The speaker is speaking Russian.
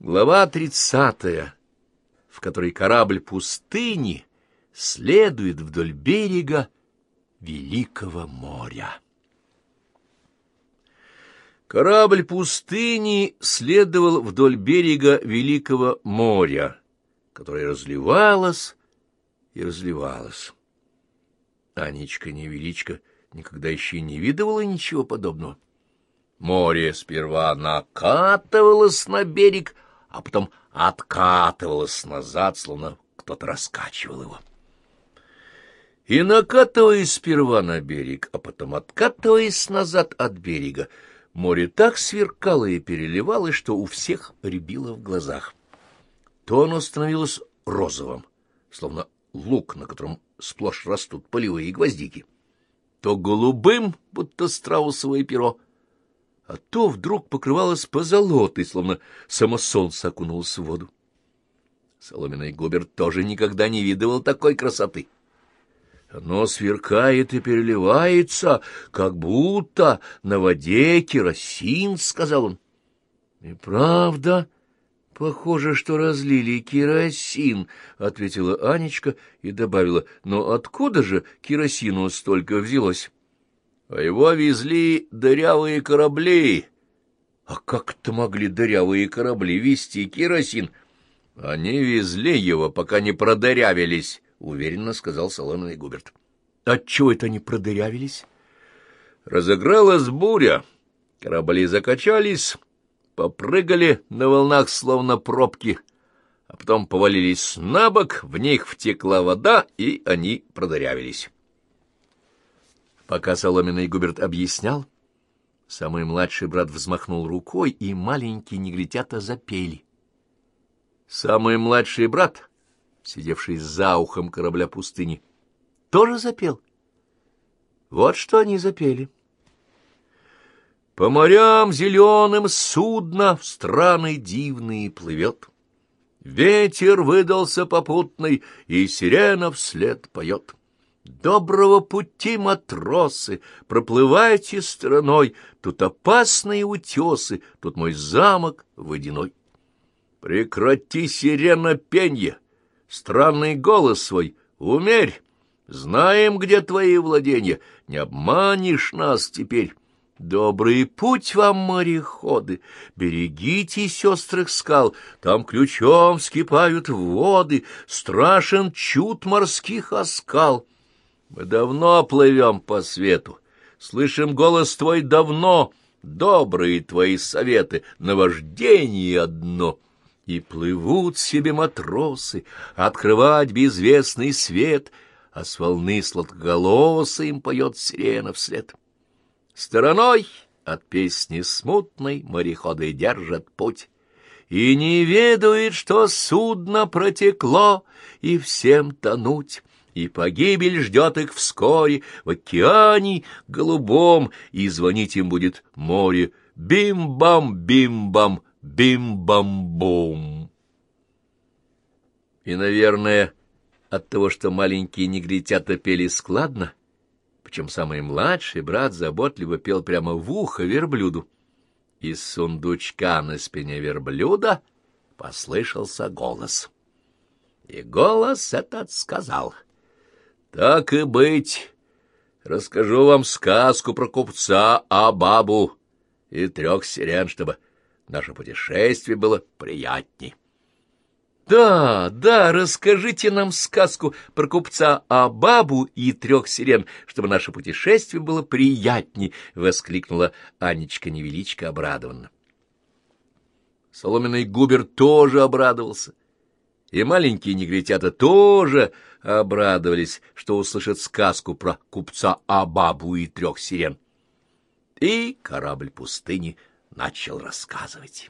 Глава тридцатая, в которой корабль пустыни следует вдоль берега Великого моря. Корабль пустыни следовал вдоль берега Великого моря, которое разливалось и разливалось. Анечка невеличко никогда еще не видывала ничего подобного. Море сперва накатывалось на берег, а потом откатывалось назад, словно кто-то раскачивал его. И накатываясь сперва на берег, а потом откатываясь назад от берега, море так сверкало и переливалось, что у всех рябило в глазах. То оно становилось розовым, словно лук, на котором сплошь растут полевые гвоздики, то голубым, будто страусовое перо, а то вдруг покрывалось позолотой, словно само солнце окунулось в воду. Соломенный Губерт тоже никогда не видывал такой красоты. Оно сверкает и переливается, как будто на воде керосин, — сказал он. — И правда, похоже, что разлили керосин, — ответила Анечка и добавила. — Но откуда же керосину столько взялось? А его везли дырявые корабли. А как-то могли дырявые корабли везти керосин? Они везли его, пока не продырявились, — уверенно сказал соломенный Губерт. Отчего это они продырявились? Разыгралась буря. Корабли закачались, попрыгали на волнах, словно пробки, а потом повалились на бок, в них втекла вода, и они продырявились. Пока соломенный Губерт объяснял, самый младший брат взмахнул рукой, и маленькие негритята запели. Самый младший брат, сидевший за ухом корабля пустыни, тоже запел. Вот что они запели. По морям зеленым судно в страны дивные плывет. Ветер выдался попутный, и сирена вслед поет. Доброго пути, матросы, проплывайте страной, Тут опасные утесы, тут мой замок водяной. Прекрати, сирена, пенье, странный голос свой, умерь. Знаем, где твои владения, не обманешь нас теперь. Добрый путь вам, мореходы, берегите сестрых скал, там ключом вскипают воды, страшен чуд морских оскал. Мы давно плывем по свету, слышим голос твой давно, добрые твои советы, наваждение одно. И плывут себе матросы, открывать безвестный свет, а с волны сладкоголоса им поет сирена вслед. Стороной от песни смутной мореходы держат путь, и не ведают, что судно протекло, и всем тонуть и погибель ждет их вскоре в океане голубом, и звонить им будет море бим-бам, бим-бам, бим-бам-бум. И, наверное, от того, что маленькие негритята пели складно, причем самый младший брат заботливо пел прямо в ухо верблюду. Из сундучка на спине верблюда послышался голос. И голос этот сказал — так и быть, расскажу вам сказку про купца Абабу и трех сирен, чтобы наше путешествие было приятней. Да, да, расскажите нам сказку про купца Абабу и трех сирен, чтобы наше путешествие было приятней, — воскликнула Анечка-невеличка обрадованно. Соломенный Губер тоже обрадовался. И маленькие негритята тоже обрадовались, что услышат сказку про купца Абабу и трех сирен. И корабль пустыни начал рассказывать.